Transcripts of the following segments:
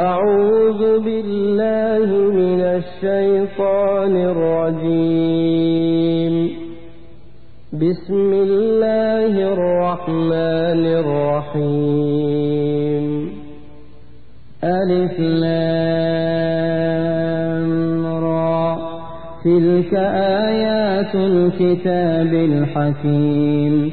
أعوذ بالله من الشيطان الرجيم. بسم الله الرحمن الرحيم. ألف لام را. تلك آيات الكتاب الحكيم.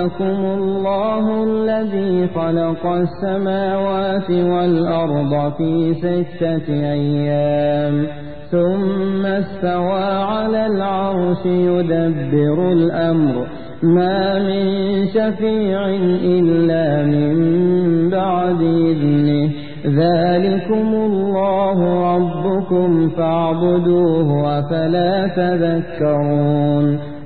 ربكم الله الذي خلق السماوات والأرض في ستة أيام ثم استوى على العرش يدبر الأمر ما من شفيع إلا من بعد إذنه ذلكم الله ربكم فاعبدوه أفلا تذكرون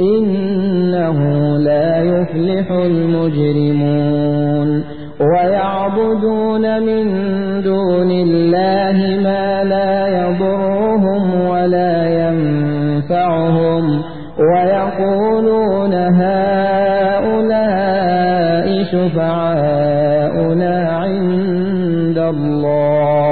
إنه لا يفلح المجرمون. ويعبدون من دون الله ما لا يضرهم ولا ينفعهم. ويقولون هؤلاء شفعاؤنا عند الله.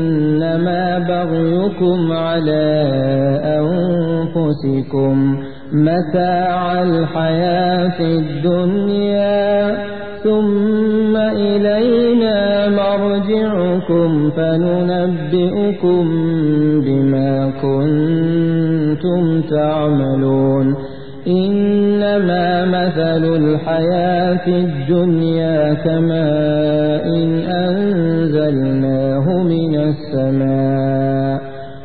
بغيكم على أنفسكم متاع الحياة الدنيا ثم إلينا مرجعكم فننبئكم بما كنتم تعملون. إنما مثل الحياة الدنيا كماء إن أنزلناه من السماء.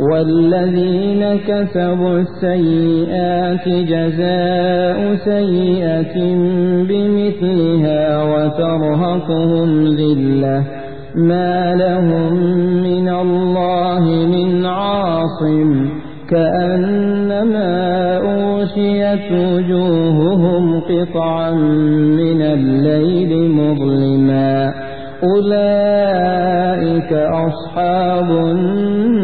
والذين كسبوا السيئات جزاء سيئة بمثلها وترهقهم ذلة. ما لهم من الله من عاصم. كأنما أوشيت وجوههم قطعا من الليل مظلما. أولئك أصحاب النار.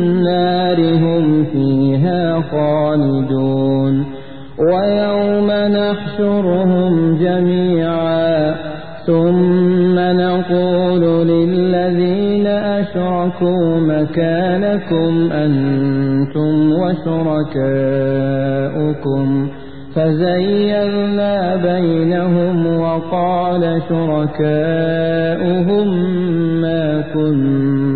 هم فيها خالدون ويوم نحشرهم جميعا ثم نقول للذين أشركوا مكانكم أنتم وشركاؤكم فزيلنا بينهم وقال شركاؤهم ما كنتم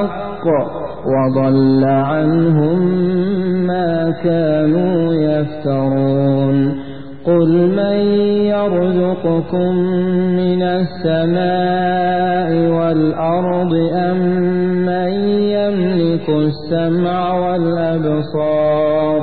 الحق وضل عنهم ما كانوا يفترون. قل من يرزقكم من السماء والأرض أم من يملك السمع والأبصار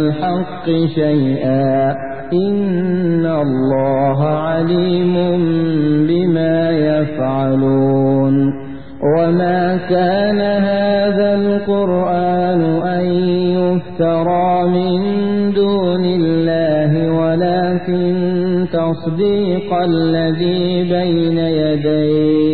الحق شيئا. إن الله عليم بما يفعلون. وما كان هذا القرآن أن يفترى من دون الله ولكن تصديق الذي بين يديه.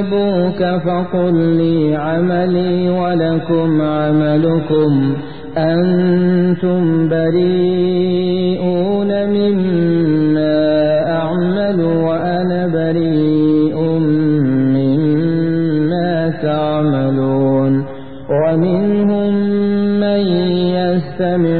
كذبوك فقل لي عملي ولكم عملكم أنتم بريئون مما أعمل وأنا بريء مما تعملون ومنهم من يستمعون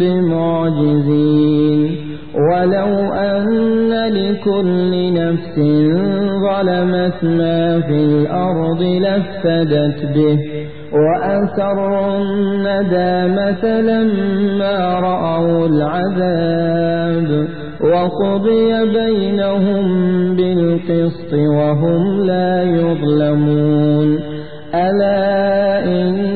بمعجزين. ولو أن لكل نفس ظلمت ما في الأرض لافتدت به وأسروا الندامة لما رأوا العذاب وقضي بينهم بالقسط وهم لا يظلمون. ألا إن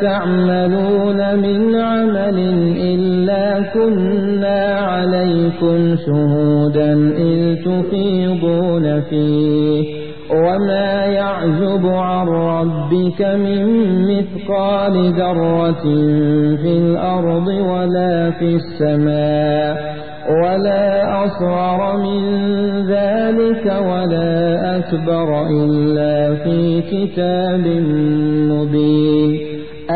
تعملون من عمل إلا كنا عليكم شهودا إذ تفيضون فيه. وما يعزب عن ربك من مثقال ذرة في الأرض ولا في السماء ولا أصغر من ذلك ولا أكبر إلا في كتاب مبين.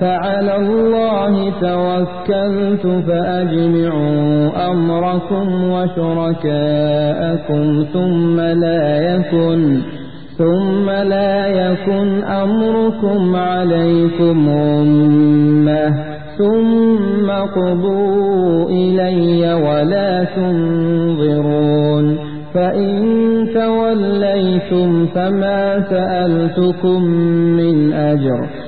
فعلى الله توكلت فأجمعوا أمركم وشركاءكم ثم لا يكن ثم لا يكن أمركم عليكم أمة ثم قضوا إلي ولا تنظرون. فإن توليتم فما سألتكم من أجر.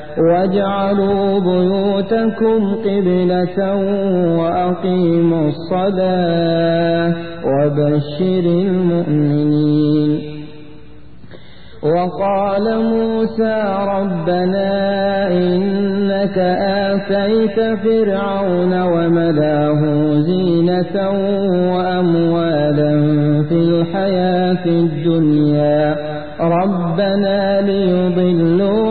واجعلوا بيوتكم قبلة وأقيموا الصلاة وبشر المؤمنين وقال موسى ربنا إنك آتيت فرعون وملاه زينة وأموالا في الحياة الدنيا ربنا ليضلوا عن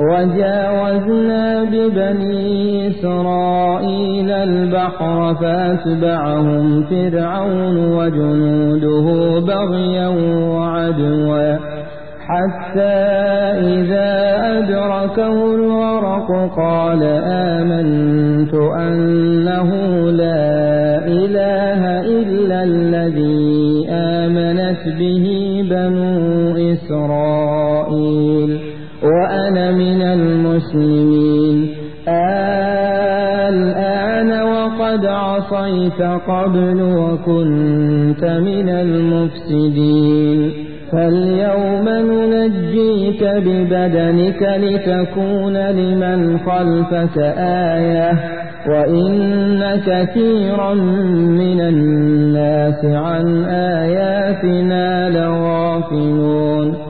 وجاوزنا ببني إسرائيل البحر فأتبعهم فرعون وجنوده بغيا وعدوا حتى إذا أدركه الورق قال آمنت أنه لا إله إلا الذي آمنت به بنو إسرائيل. وأنا من المسلمين. الآن وقد عصيت قبل وكنت من المفسدين. فاليوم ننجيك ببدنك لتكون لمن خلفك آية. وإن كثيرا من الناس عن آياتنا لغافلون.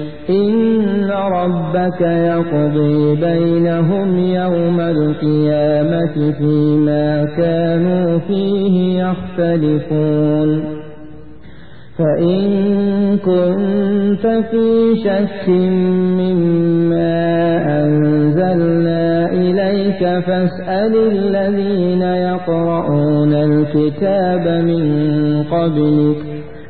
إن ربك يقضي بينهم يوم القيامة فيما كانوا فيه يختلفون فإن كنت في شك مما أنزلنا إليك فاسأل الذين يقرؤون الكتاب من قبلك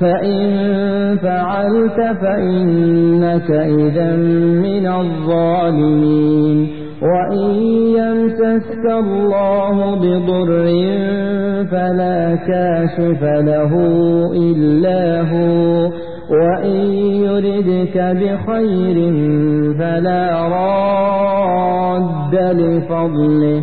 فإن فعلت فإنك إذا من الظالمين وإن يمسسك الله بضر فلا كاشف له إلا هو وإن يردك بخير فلا راد لفضله